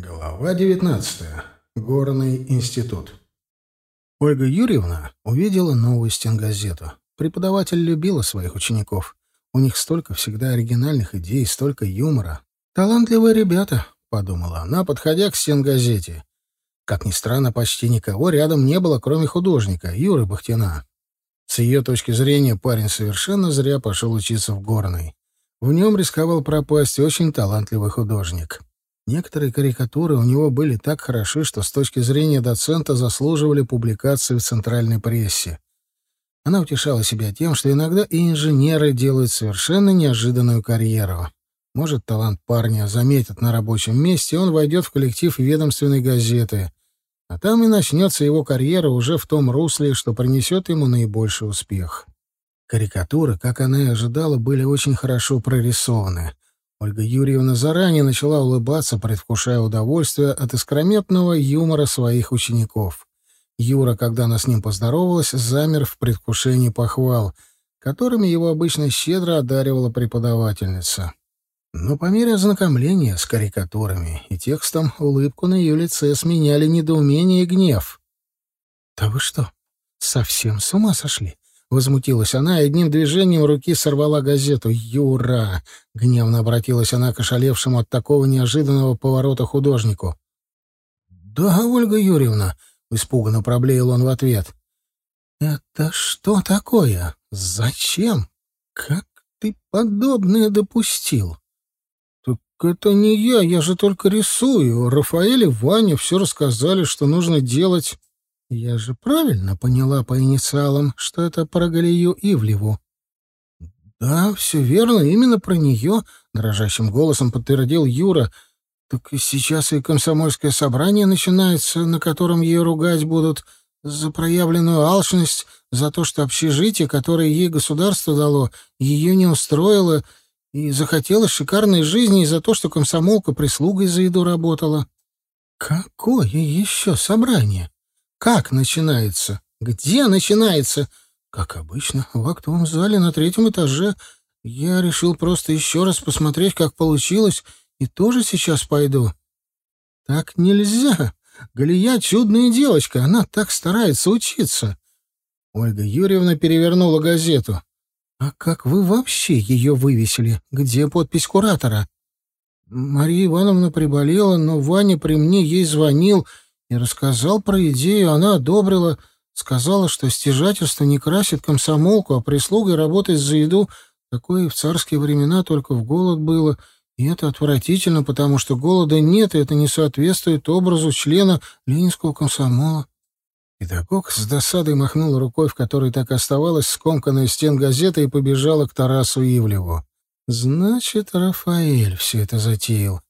Глава 19. Горный институт. Ольга Юрьевна увидела новую стенгазету. Преподаватель любила своих учеников. У них столько всегда оригинальных идей, столько юмора. «Талантливые ребята», — подумала она, подходя к стенгазете. Как ни странно, почти никого рядом не было, кроме художника, Юры Бахтина. С ее точки зрения, парень совершенно зря пошел учиться в горный. В нем рисковал пропасть очень талантливый художник. Некоторые карикатуры у него были так хороши, что с точки зрения доцента заслуживали публикации в центральной прессе. Она утешала себя тем, что иногда и инженеры делают совершенно неожиданную карьеру. Может, талант парня заметят на рабочем месте, и он войдет в коллектив ведомственной газеты. А там и начнется его карьера уже в том русле, что принесет ему наибольший успех. Карикатуры, как она и ожидала, были очень хорошо прорисованы. Ольга Юрьевна заранее начала улыбаться, предвкушая удовольствие от искрометного юмора своих учеников. Юра, когда она с ним поздоровалась, замер в предвкушении похвал, которыми его обычно щедро одаривала преподавательница. Но по мере ознакомления с карикатурами и текстом улыбку на ее лице сменяли недоумение и гнев. «Да вы что, совсем с ума сошли?» Возмутилась она и одним движением руки сорвала газету. «Юра!» — гневно обратилась она к ошалевшему от такого неожиданного поворота художнику. «Да, Ольга Юрьевна!» — испуганно проблеял он в ответ. «Это что такое? Зачем? Как ты подобное допустил?» «Так это не я, я же только рисую. Рафаэль и Ваня все рассказали, что нужно делать...» Я же правильно поняла по инициалам, что это про Галию Ивлеву. Да, все верно, именно про нее, дрожащим голосом подтвердил Юра. Так сейчас и комсомольское собрание начинается, на котором ее ругать будут за проявленную алчность, за то, что общежитие, которое ей государство дало, ее не устроило, и захотела шикарной жизни, и за то, что комсомолка прислугой за еду работала. Какое еще собрание? Как начинается? Где начинается? Как обычно, в актовом зале на третьем этаже. Я решил просто еще раз посмотреть, как получилось, и тоже сейчас пойду. Так нельзя. Галия чудная девочка, она так старается учиться. Ольга Юрьевна перевернула газету. А как вы вообще ее вывесили? Где подпись куратора? Мария Ивановна приболела, но Ваня при мне ей звонил и рассказал про идею, она одобрила, сказала, что стяжательство не красит комсомолку, а прислугой работать за еду такое в царские времена только в голод было, и это отвратительно, потому что голода нет, и это не соответствует образу члена ленинского комсомола. Педагог с досадой махнул рукой, в которой так оставалась скомканная стен газеты, и побежала к Тарасу Ивлеву. Значит, Рафаэль все это затеял.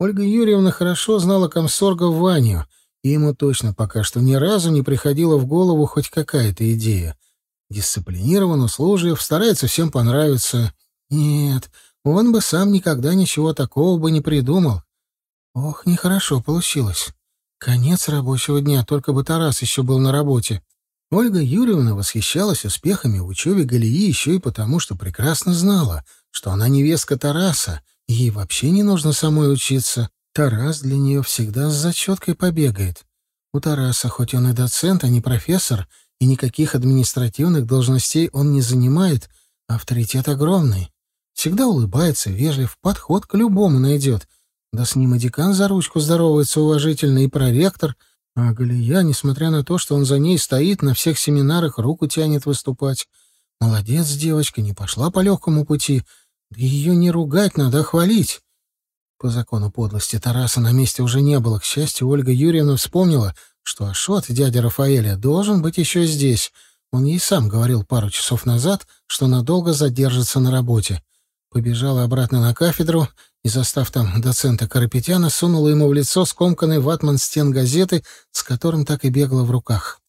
Ольга Юрьевна хорошо знала комсорга Ваню — и ему точно пока что ни разу не приходила в голову хоть какая-то идея. Дисциплинирован, услужлив, старается всем понравиться. Нет, он бы сам никогда ничего такого бы не придумал. Ох, нехорошо получилось. Конец рабочего дня, только бы Тарас еще был на работе. Ольга Юрьевна восхищалась успехами в учебе Галии еще и потому, что прекрасно знала, что она невестка Тараса, и ей вообще не нужно самой учиться. Тарас для нее всегда с зачеткой побегает. У Тараса, хоть он и доцент, а не профессор, и никаких административных должностей он не занимает, авторитет огромный. Всегда улыбается, вежлив, подход к любому найдет. Да с ним и декан за ручку здоровается уважительно, и проректор. А Галия, несмотря на то, что он за ней стоит, на всех семинарах руку тянет выступать. Молодец девочка, не пошла по легкому пути. Да ее не ругать надо, а хвалить. По закону подлости Тараса на месте уже не было. К счастью, Ольга Юрьевна вспомнила, что Ашот, дядя Рафаэля, должен быть еще здесь. Он ей сам говорил пару часов назад, что надолго задержится на работе. Побежала обратно на кафедру и, застав там доцента Карапетяна, сунула ему в лицо скомканный ватман стен газеты, с которым так и бегала в руках.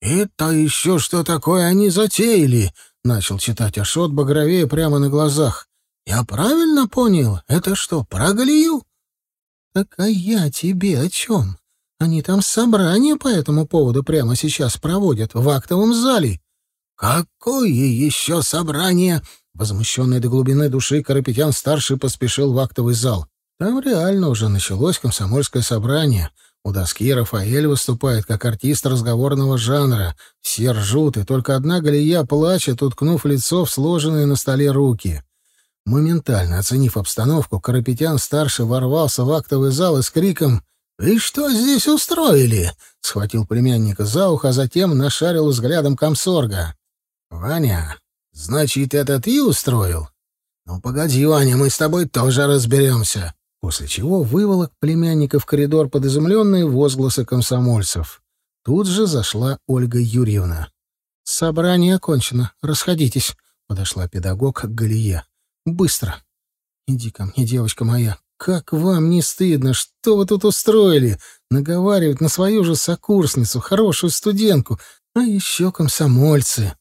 «Это еще что такое они затеяли?» — начал читать Ашот, багровее прямо на глазах. Я правильно понял? Это что, про Галию? Так а я тебе о чем? Они там собрание по этому поводу прямо сейчас проводят в актовом зале. Какое еще собрание? Возмущенный до глубины души Карапетян-старший поспешил в актовый зал. Там реально уже началось комсомольское собрание. У доски Рафаэль выступает как артист разговорного жанра. Все ржут, и только одна Галия плачет, уткнув лицо в сложенные на столе руки. Моментально оценив обстановку, Карапетян-старший ворвался в актовый зал и с криком «Вы что здесь устроили?» Схватил племянника за ухо, а затем нашарил взглядом комсорга. «Ваня, значит, это ты устроил?» «Ну, погоди, Ваня, мы с тобой тоже разберемся». После чего выволок племянника в коридор под изумленные возгласы комсомольцев. Тут же зашла Ольга Юрьевна. «Собрание окончено. Расходитесь», — подошла педагог к Галие. «Быстро». «Иди ко мне, девочка моя. Как вам не стыдно? Что вы тут устроили? Наговаривать на свою же сокурсницу, хорошую студентку, а еще комсомольцы.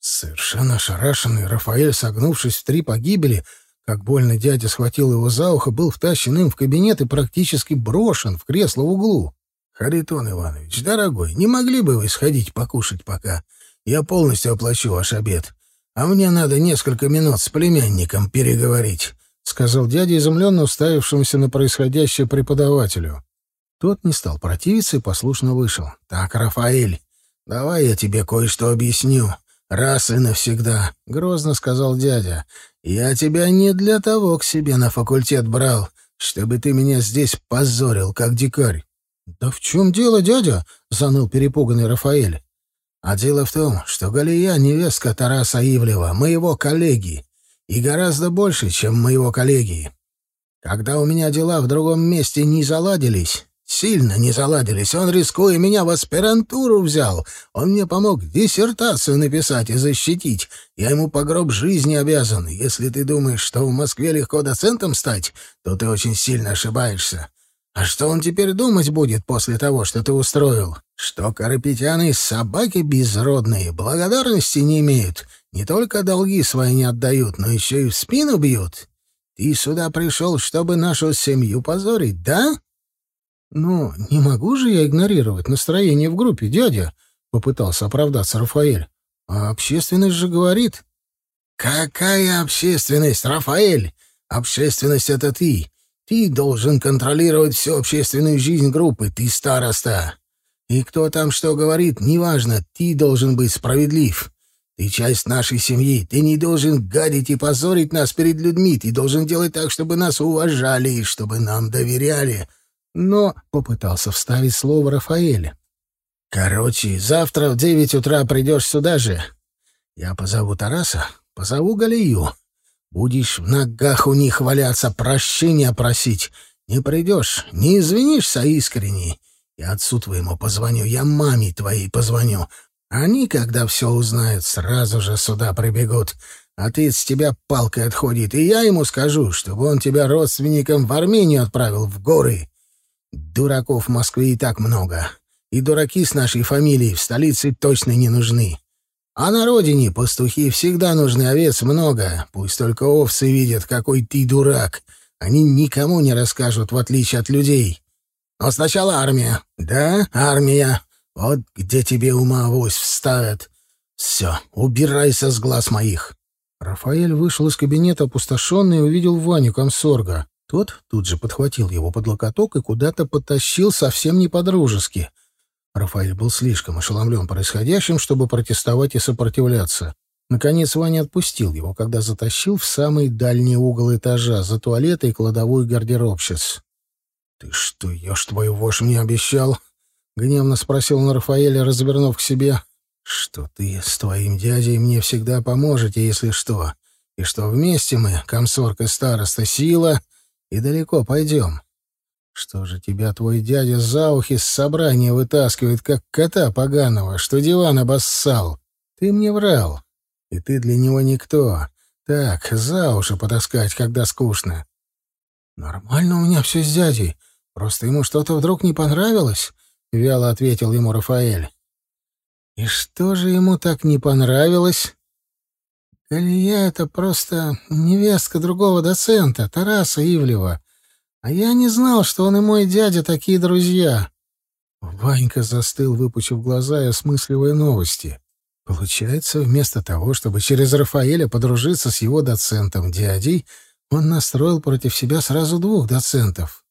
Совершенно ошарашенный Рафаэль, согнувшись в три погибели, как больно дядя схватил его за ухо, был втащен им в кабинет и практически брошен в кресло в углу. «Харитон Иванович, дорогой, не могли бы вы сходить покушать пока? Я полностью оплачу ваш обед. А мне надо несколько минут с племянником переговорить. — сказал дядя, изумленно уставившемуся на происходящее преподавателю. Тот не стал противиться и послушно вышел. «Так, Рафаэль, давай я тебе кое-что объясню. Раз и навсегда», — грозно сказал дядя. «Я тебя не для того к себе на факультет брал, чтобы ты меня здесь позорил, как дикарь». «Да в чем дело, дядя?» — заныл перепуганный Рафаэль. «А дело в том, что Галия — невестка Тараса Ивлева, моего коллеги, и гораздо больше, чем моего коллеги. Когда у меня дела в другом месте не заладились, сильно не заладились, он, рискуя меня, в аспирантуру взял. Он мне помог диссертацию написать и защитить. Я ему по гроб жизни обязан. Если ты думаешь, что в Москве легко доцентом стать, то ты очень сильно ошибаешься. А что он теперь думать будет после того, что ты устроил? Что карапетяны собаки безродные, благодарности не имеют, не только долги свои не отдают, но еще и в спину бьют. Ты сюда пришел, чтобы нашу семью позорить, да? Ну, не могу же я игнорировать настроение в группе, дядя, попытался оправдаться Рафаэль. А общественность же говорит. Какая общественность, Рафаэль? Общественность — это ты. Ты должен контролировать всю общественную жизнь группы, ты староста. И кто там что говорит, неважно, ты должен быть справедлив. Ты часть нашей семьи, ты не должен гадить и позорить нас перед людьми, ты должен делать так, чтобы нас уважали и чтобы нам доверяли. Но попытался вставить слово Рафаэля. Короче, завтра в девять утра придешь сюда же. Я позову Тараса, позову Галию. Будешь в ногах у них валяться, прощения просить. Не придешь, не извинишься искренне. Я отцу твоему позвоню, я маме твоей позвоню. Они, когда все узнают, сразу же сюда прибегут. А ты с тебя палкой отходит, и я ему скажу, чтобы он тебя родственникам в Армению отправил, в горы. Дураков в Москве и так много. И дураки с нашей фамилией в столице точно не нужны. А на родине пастухи всегда нужны, овец много. Пусть только овцы видят, какой ты дурак. Они никому не расскажут, в отличие от людей. Но сначала армия. Да, армия. Вот где тебе ума авось вставят. Все, убирайся с глаз моих. Рафаэль вышел из кабинета опустошенный и увидел Ваню комсорга. Тот тут же подхватил его под локоток и куда-то потащил совсем не по-дружески — Рафаэль был слишком ошеломлен происходящим, чтобы протестовать и сопротивляться. Наконец Ваня отпустил его, когда затащил в самый дальний угол этажа, за туалет и кладовую гардеробщиц. «Ты что, ешь твою вошь мне обещал?» — гневно спросил он Рафаэля, развернув к себе. «Что ты с твоим дядей мне всегда поможете, если что, и что вместе мы, комсорг и староста, сила, и далеко пойдем. Что же тебя твой дядя за ухи с собрания вытаскивает, как кота поганого, что диван обоссал? Ты мне врал. И ты для него никто. Так, за уши потаскать, когда скучно. Нормально у меня все с дядей. Просто ему что-то вдруг не понравилось, — вяло ответил ему Рафаэль. И что же ему так не понравилось? Галия — это просто невестка другого доцента, Тараса Ивлева. А я не знал, что он и мой дядя такие друзья. Ванька застыл, выпучив глаза и осмысливая новости. Получается, вместо того, чтобы через Рафаэля подружиться с его доцентом дядей, Он настроил против себя сразу двух доцентов.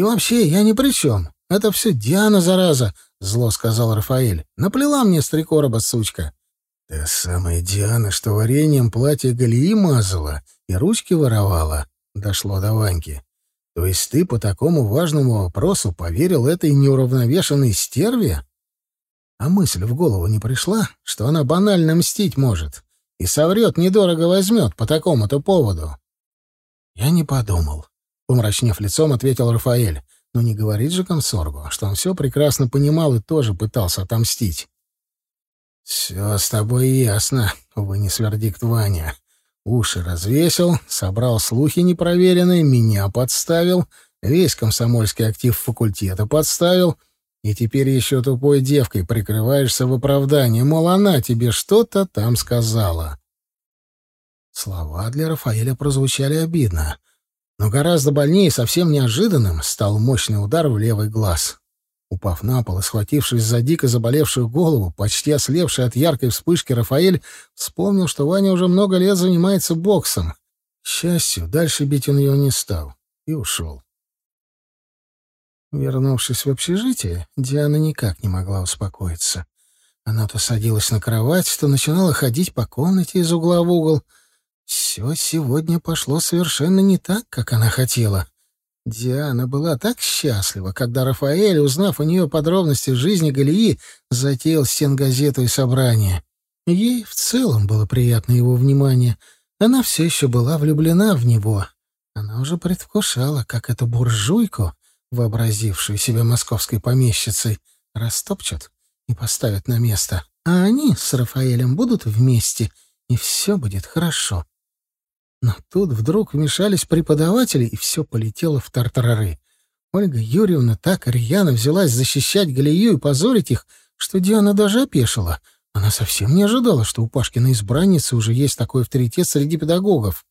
«И вообще, я ни при чем. Это все Диана, зараза!» — зло сказал Рафаэль. «Наплела мне с три короба, сучка». «Та самая Диана, что вареньем платье Галии мазала и ручки воровала», — дошло до Ваньки. «То есть ты по такому важному вопросу поверил этой неуравновешенной стерве?» А мысль в голову не пришла, что она банально мстить может и соврет недорого возьмет по такому-то поводу. «Я не подумал», — помрачнев лицом, ответил Рафаэль. «Но не говорит же комсоргу, что он все прекрасно понимал и тоже пытался отомстить». «Все с тобой ясно», — вынес вердикт Ваня. Уши развесил, собрал слухи непроверенные, меня подставил, весь комсомольский актив факультета подставил, и теперь еще тупой девкой прикрываешься в оправдании, мол, она тебе что-то там сказала. Слова для Рафаэля прозвучали обидно, но гораздо больнее, совсем неожиданным, стал мощный удар в левый глаз. Упав на пол и схватившись за дико заболевшую голову, почти ослепший от яркой вспышки Рафаэль вспомнил, что Ваня уже много лет занимается боксом. К счастью, дальше бить он его не стал и ушел. Вернувшись в общежитие, Диана никак не могла успокоиться. Она то садилась на кровать, то начинала ходить по комнате из угла в угол. Все сегодня пошло совершенно не так, как она хотела. Диана была так счастлива, когда Рафаэль, узнав у нее подробности жизни Галии, затеял стенгазету и собрание. Ей в целом было приятно его внимание. Она все еще была влюблена в него. Она уже предвкушала, как эту буржуйку, вообразившую себя московской помещицей, растопчут и поставят на место. А они с Рафаэлем будут вместе, и все будет хорошо. Но тут вдруг вмешались преподаватели, и все полетело в тартарары. Ольга Юрьевна так рьяно взялась защищать Галию и позорить их, что Диана даже опешила. Она совсем не ожидала, что у Пашкиной избранницы уже есть такой авторитет среди педагогов.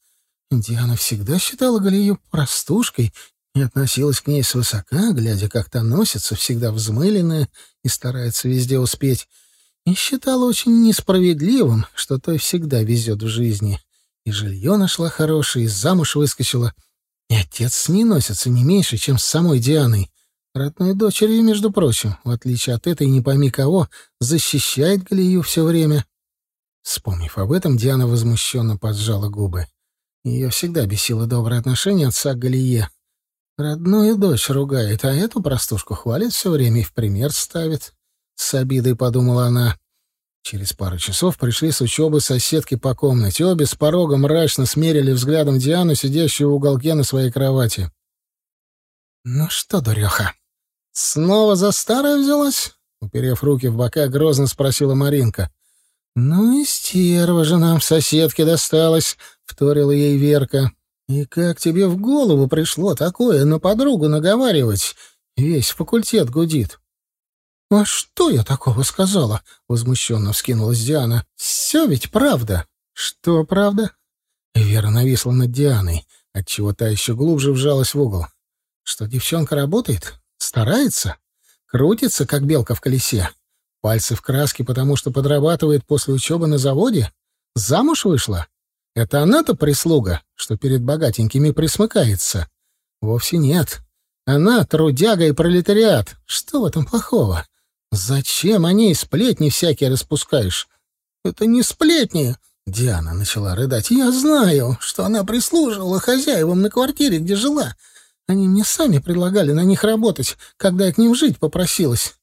Диана всегда считала Галию простушкой и относилась к ней свысока, глядя, как та носится, всегда взмыленная и старается везде успеть, и считала очень несправедливым, что той всегда везет в жизни. И жилье нашла хорошее, и замуж выскочила. И отец с ней носится не меньше, чем с самой Дианой. Родной дочерью, между прочим, в отличие от этой не пойми кого, защищает Галию все время. Вспомнив об этом, Диана возмущенно поджала губы. Ее всегда бесило доброе отношение отца к Галие. Родную дочь ругает, а эту простушку хвалит все время и в пример ставит. С обидой подумала она. Через пару часов пришли с учебы соседки по комнате. Обе с порога мрачно смерили взглядом Диану, сидящую в уголке на своей кровати. «Ну что, дуреха, снова за старое взялась?» Уперев руки в бока, грозно спросила Маринка. «Ну и стерва же нам в соседке досталась», — вторила ей Верка. «И как тебе в голову пришло такое на подругу наговаривать? Весь факультет гудит». «А что я такого сказала?» — возмущенно вскинулась Диана. «Все ведь правда». «Что правда?» Вера нависла над Дианой, отчего та еще глубже вжалась в угол. «Что девчонка работает? Старается? Крутится, как белка в колесе? Пальцы в краске, потому что подрабатывает после учебы на заводе? Замуж вышла? Это она-то прислуга, что перед богатенькими присмыкается? Вовсе нет. Она трудяга и пролетариат. Что в этом плохого? Зачем о ней сплетни всякие распускаешь? Это не сплетни. Диана начала рыдать. Я знаю, что она прислуживала хозяевам на квартире, где жила. Они мне сами предлагали на них работать, когда я к ним жить попросилась.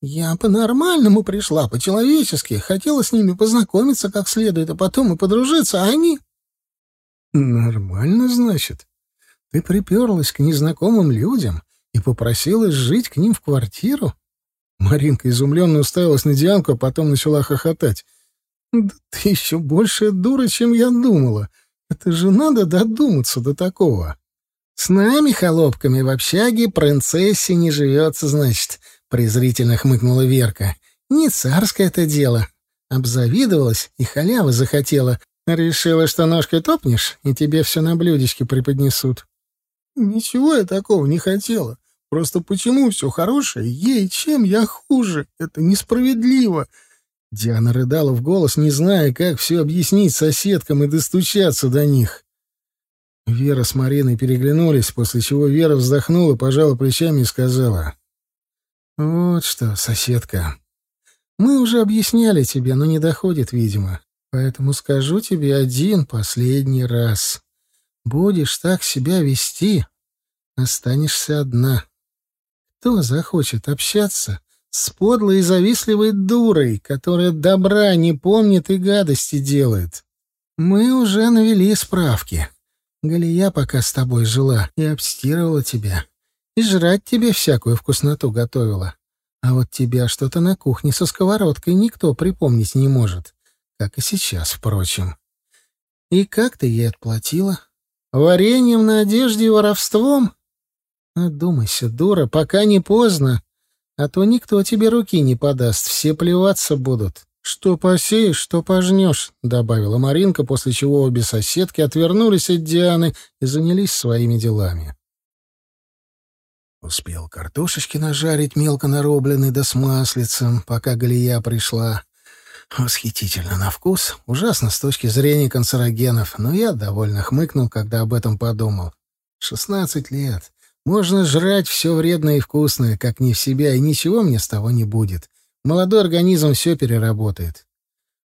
Я по-нормальному пришла, по-человечески, хотела с ними познакомиться как следует, а потом и подружиться, а они... Нормально, значит? Ты приперлась к незнакомым людям и попросилась жить к ним в квартиру? Маринка изумленно уставилась на Дианку, а потом начала хохотать. «Да ты еще большая дура, чем я думала. Это же надо додуматься до такого». «С нами, холопками, в общаге принцессе не живется, значит», — презрительно хмыкнула Верка. «Не царское это дело. Обзавидовалась и халявы захотела. Решила, что ножкой топнешь, и тебе все на блюдечке преподнесут». «Ничего я такого не хотела. Просто почему все хорошее ей, чем я хуже? Это несправедливо. Диана рыдала в голос, не зная, как все объяснить соседкам и достучаться до них. Вера с Мариной переглянулись, после чего Вера вздохнула, пожала плечами и сказала. «Вот что, соседка, мы уже объясняли тебе, но не доходит, видимо. Поэтому скажу тебе один последний раз. Будешь так себя вести, останешься одна. Кто захочет общаться с подлой и завистливой дурой, которая добра не помнит и гадости делает? Мы уже навели справки. Галия пока с тобой жила и обстирывала тебя, и жрать тебе всякую вкусноту готовила. А вот тебя что-то на кухне со сковородкой никто припомнить не может, как и сейчас, впрочем. И как ты ей отплатила? Вареньем на одежде и воровством? Одумайся, дура, пока не поздно, а то никто тебе руки не подаст, все плеваться будут. «Что посеешь, что пожнешь», — добавила Маринка, после чего обе соседки отвернулись от Дианы и занялись своими делами. Успел картошечки нажарить мелко нарубленный да с маслицем, пока Галия пришла. Восхитительно на вкус, ужасно с точки зрения канцерогенов, но я довольно хмыкнул, когда об этом подумал. Шестнадцать лет. Можно жрать все вредное и вкусное, как не в себя, и ничего мне с того не будет. Молодой организм все переработает.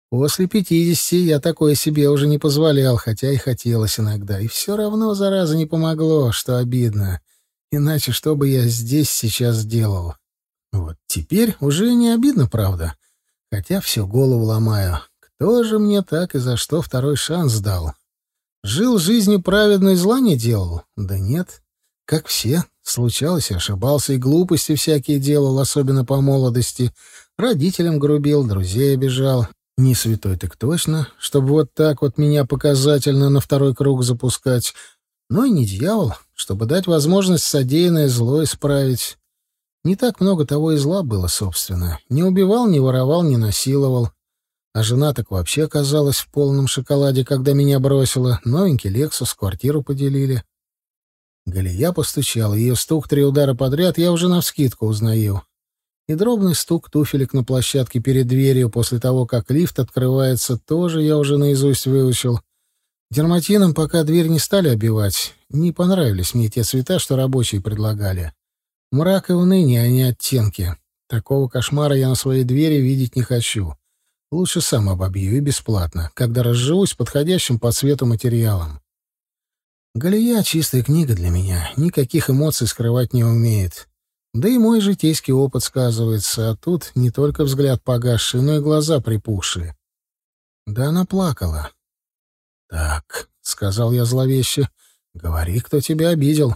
После пятидесяти я такое себе уже не позволял, хотя и хотелось иногда. И все равно, зараза, не помогло, что обидно. Иначе что бы я здесь сейчас делал? Вот теперь уже не обидно, правда. Хотя все голову ломаю. Кто же мне так и за что второй шанс дал? Жил жизнью праведной зла не делал? Да нет. Как все. Случалось, ошибался и глупости всякие делал, особенно по молодости — Родителям грубил, друзей обижал. Не святой так точно, чтобы вот так вот меня показательно на второй круг запускать. Но и не дьявол, чтобы дать возможность содеянное зло исправить. Не так много того и зла было, собственно. Не убивал, не воровал, не насиловал. А жена так вообще оказалась в полном шоколаде, когда меня бросила. Новенький Лексус, квартиру поделили. Галия постучала. Ее стук три удара подряд я уже навскидку узнаю и дробный стук туфелек на площадке перед дверью после того, как лифт открывается, тоже я уже наизусть выучил. Дерматином пока дверь не стали обивать. Не понравились мне те цвета, что рабочие предлагали. Мрак и уныние, а не оттенки. Такого кошмара я на своей двери видеть не хочу. Лучше сам обобью и бесплатно, когда разживусь подходящим по цвету материалом. Галия — чистая книга для меня, никаких эмоций скрывать не умеет. Да и мой житейский опыт сказывается, а тут не только взгляд погасший, но и глаза припухшие. Да она плакала. «Так», — сказал я зловеще, — «говори, кто тебя обидел».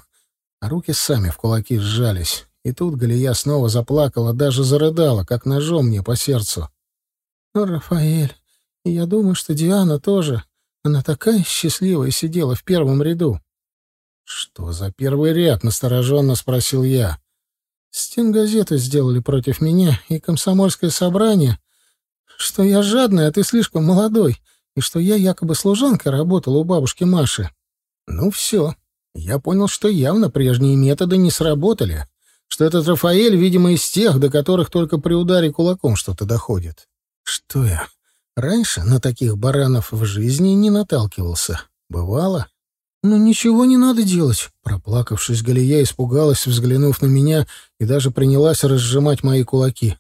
А руки сами в кулаки сжались. И тут Галия снова заплакала, даже зарыдала, как ножом мне по сердцу. «Ну, Рафаэль, я думаю, что Диана тоже. Она такая счастливая сидела в первом ряду». «Что за первый ряд?» — настороженно спросил я. Стенгазету сделали против меня и комсомольское собрание, что я жадный, а ты слишком молодой, и что я якобы служанкой работала у бабушки Маши. Ну все. Я понял, что явно прежние методы не сработали, что этот Рафаэль, видимо, из тех, до которых только при ударе кулаком что-то доходит. Что я? Раньше на таких баранов в жизни не наталкивался. Бывало. «Ну ничего не надо делать!» Проплакавшись, Галия испугалась, взглянув на меня, и даже принялась разжимать мои кулаки.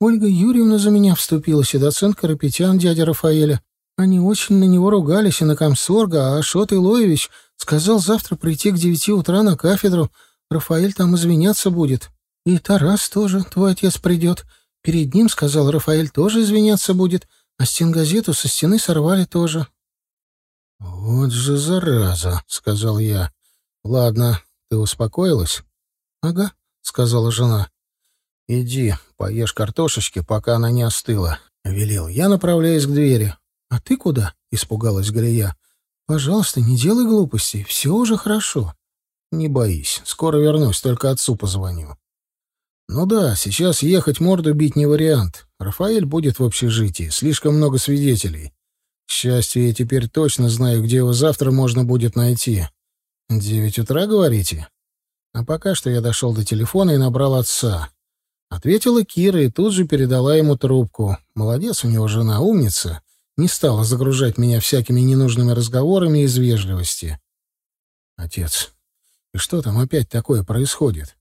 «Ольга Юрьевна за меня вступилась, и доцент Карапетян, дядя Рафаэля. Они очень на него ругались, и на комсорга, а Ашот Илоевич сказал завтра прийти к девяти утра на кафедру. Рафаэль там извиняться будет. И Тарас тоже, твой отец, придет. Перед ним, сказал Рафаэль, тоже извиняться будет, а стенгазету со стены сорвали тоже». «Вот же зараза!» — сказал я. «Ладно, ты успокоилась?» «Ага», — сказала жена. «Иди, поешь картошечки, пока она не остыла», — велел я, направляясь к двери. «А ты куда?» — испугалась Галия. «Пожалуйста, не делай глупостей, все уже хорошо». «Не боись, скоро вернусь, только отцу позвоню». «Ну да, сейчас ехать морду бить не вариант. Рафаэль будет в общежитии, слишком много свидетелей. К счастью, я теперь точно знаю, где его завтра можно будет найти. Девять утра, говорите? А пока что я дошел до телефона и набрал отца. Ответила Кира и тут же передала ему трубку. Молодец у него жена, умница. Не стала загружать меня всякими ненужными разговорами из вежливости. Отец, и что там опять такое происходит?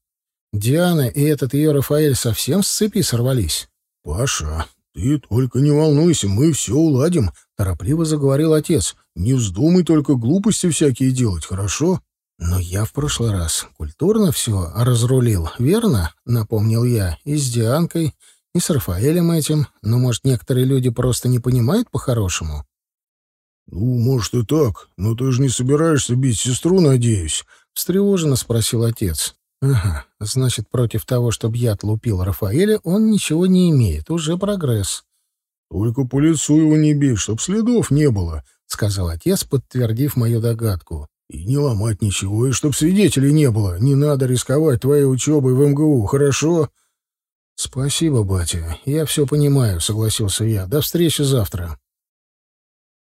Диана и этот ее Рафаэль совсем с цепи сорвались? Паша, ты только не волнуйся, мы все уладим, торопливо заговорил отец. Не вздумай только глупости всякие делать, хорошо? Но я в прошлый раз культурно все разрулил, верно? Напомнил я. И с Дианкой, и с Рафаэлем этим. Но, может, некоторые люди просто не понимают по-хорошему? «Ну, может, и так, но ты же не собираешься бить сестру, надеюсь?» — встревоженно спросил отец. «Ага, значит, против того, чтобы я отлупил Рафаэля, он ничего не имеет. Уже прогресс». «Только по лицу его не бей, чтоб следов не было», — сказал отец, подтвердив мою догадку. «И не ломать ничего, и чтоб свидетелей не было. Не надо рисковать твоей учебой в МГУ, хорошо?» «Спасибо, батя. Я все понимаю», — согласился я. «До встречи завтра».